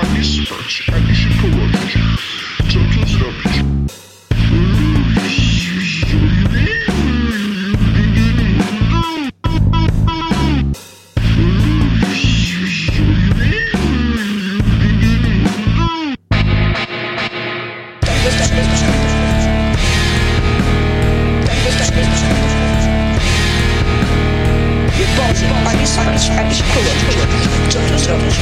ani spać, ani się położyć. razie ani sami, ani szkołeczkę. Co tu.